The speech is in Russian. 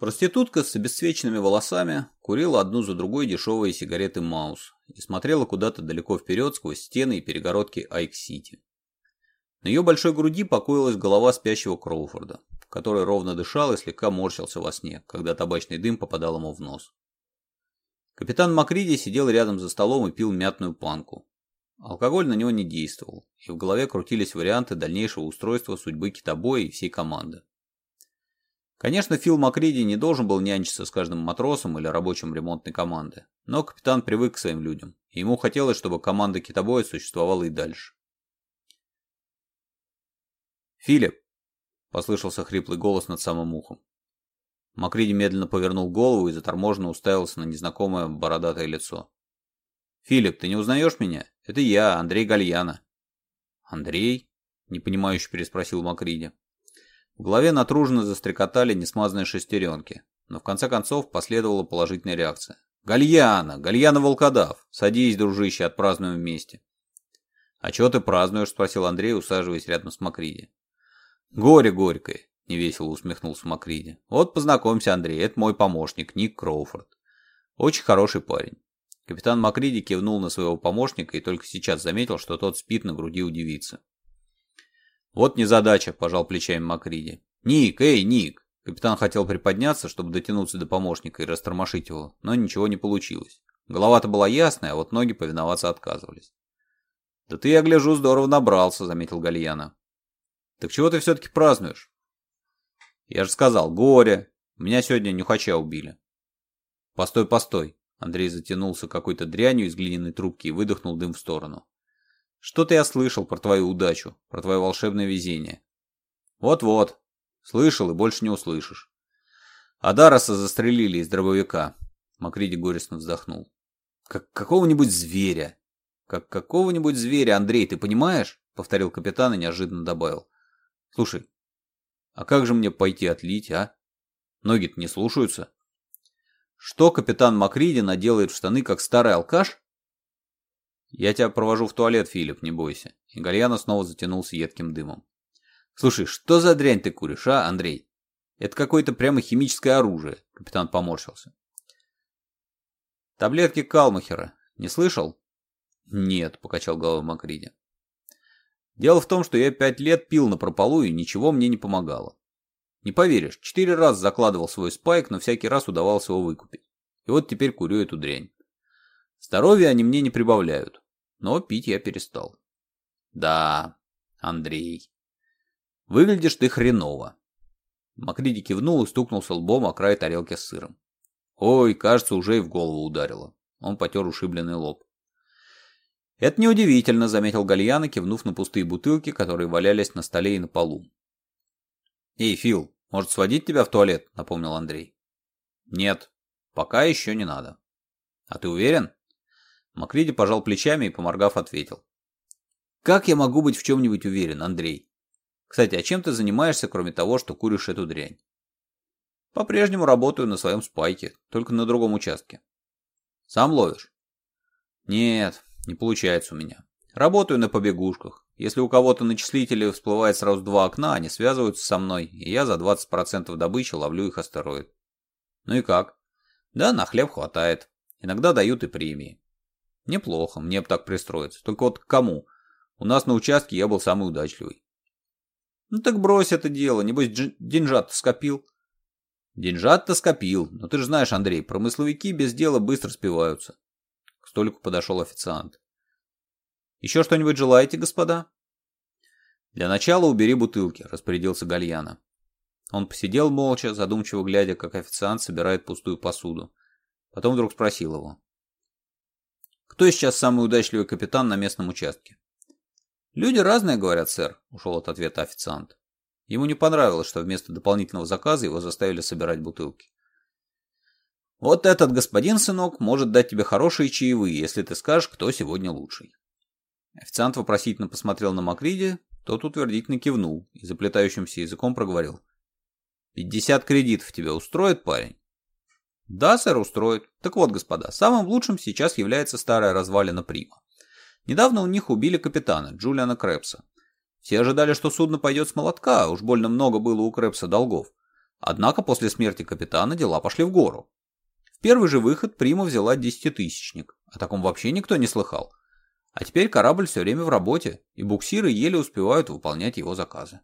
Проститутка с обесцвеченными волосами курила одну за другой дешевые сигареты Маус и смотрела куда-то далеко вперед сквозь стены и перегородки Айк-Сити. На ее большой груди покоилась голова спящего Кроуфорда, который ровно дышал и слегка морщился во сне, когда табачный дым попадал ему в нос. Капитан Макриди сидел рядом за столом и пил мятную панку. Алкоголь на него не действовал, и в голове крутились варианты дальнейшего устройства судьбы китобоя и всей команды. Конечно, Фил Макриди не должен был нянчиться с каждым матросом или рабочим ремонтной команды, но капитан привык к своим людям, и ему хотелось, чтобы команда китобоя существовала и дальше. «Филипп!» – послышался хриплый голос над самым ухом. Макриди медленно повернул голову и заторможенно уставился на незнакомое бородатое лицо. «Филипп, ты не узнаешь меня? Это я, Андрей Гальяна». «Андрей?» – непонимающе переспросил Макриди. В голове натруженно застрекотали несмазанные шестеренки, но в конце концов последовала положительная реакция. «Гальяна! Гальяна Волкодав! Садись, дружище, отпразднуем вместе!» «А чего ты празднуешь?» – спросил Андрей, усаживаясь рядом с Макриди. «Горе горькое!» – невесело усмехнулся Макриди. «Вот познакомься, Андрей, это мой помощник, Ник Кроуфорд. Очень хороший парень». Капитан Макриди кивнул на своего помощника и только сейчас заметил, что тот спит на груди у девицы. Вот незадача, пожал плечами Макриди. Ник, эй, Ник! Капитан хотел приподняться, чтобы дотянуться до помощника и растормошить его, но ничего не получилось. Голова-то была ясная, а вот ноги повиноваться отказывались. «Да ты, я гляжу, здорово набрался», — заметил Гальяна. «Так чего ты все-таки празднуешь?» «Я же сказал, горе. Меня сегодня нюхача убили». «Постой, постой». Андрей затянулся какой-то дрянью из глиняной трубки и выдохнул дым в сторону. Что-то я слышал про твою удачу, про твое волшебное везение. Вот-вот. Слышал и больше не услышишь. Адараса застрелили из дробовика. Макриди горестно вздохнул. Как какого-нибудь зверя. Как какого-нибудь зверя, Андрей, ты понимаешь? Повторил капитан и неожиданно добавил. Слушай, а как же мне пойти отлить, а? Ноги-то не слушаются. Что капитан Макриди наделает в штаны, как старый алкаш, «Я тебя провожу в туалет, Филипп, не бойся». И Гальяна снова затянулся едким дымом. «Слушай, что за дрянь ты куришь, а, Андрей? Это какое-то прямо химическое оружие», — капитан поморщился. «Таблетки Калмахера. Не слышал?» «Нет», — покачал головой Макриди. «Дело в том, что я пять лет пил на прополу и ничего мне не помогало. Не поверишь, четыре раза закладывал свой спайк, но всякий раз удавалось его выкупить. И вот теперь курю эту дрянь. Здоровья они мне не прибавляют но пить я перестал. Да, Андрей, выглядишь ты хреново. Макриди кивнул и стукнулся лбом о край тарелки с сыром. Ой, кажется, уже и в голову ударило. Он потер ушибленный лоб. «Это неудивительно», — заметил Гальяна, кивнув на пустые бутылки, которые валялись на столе и на полу. «Эй, Фил, может сводить тебя в туалет?» — напомнил Андрей. «Нет, пока еще не надо». «А ты уверен?» Макриди пожал плечами и, поморгав, ответил. «Как я могу быть в чем-нибудь уверен, Андрей? Кстати, а чем ты занимаешься, кроме того, что куришь эту дрянь?» «По-прежнему работаю на своем спайке, только на другом участке». «Сам ловишь?» «Нет, не получается у меня. Работаю на побегушках. Если у кого-то на числителе всплывает сразу два окна, они связываются со мной, и я за 20% добычи ловлю их астероид». «Ну и как?» «Да, на хлеб хватает. Иногда дают и премии. Неплохо, мне бы так пристроиться. Только вот к кому? У нас на участке я был самый удачливый. Ну так брось это дело, небось деньжат-то скопил. Деньжат-то скопил, но ты же знаешь, Андрей, промысловики без дела быстро спиваются. К столику подошел официант. Еще что-нибудь желаете, господа? Для начала убери бутылки, распорядился Гальяна. Он посидел молча, задумчиво глядя, как официант собирает пустую посуду. Потом вдруг спросил его. Кто сейчас самый удачливый капитан на местном участке? Люди разные говорят, сэр, ушел от ответа официант. Ему не понравилось, что вместо дополнительного заказа его заставили собирать бутылки. Вот этот господин, сынок, может дать тебе хорошие чаевые, если ты скажешь, кто сегодня лучший. Официант вопросительно посмотрел на Макриди, тот утвердительно кивнул и заплетающимся языком проговорил. «Пятьдесят кредитов тебя устроит, парень?» Да, сэр, устроит. Так вот, господа, самым лучшим сейчас является старая развалина Прима. Недавно у них убили капитана, Джулиана Крепса. Все ожидали, что судно пойдет с молотка, а уж больно много было у Крепса долгов. Однако после смерти капитана дела пошли в гору. В первый же выход Прима взяла десятитысячник. О таком вообще никто не слыхал. А теперь корабль все время в работе, и буксиры еле успевают выполнять его заказы.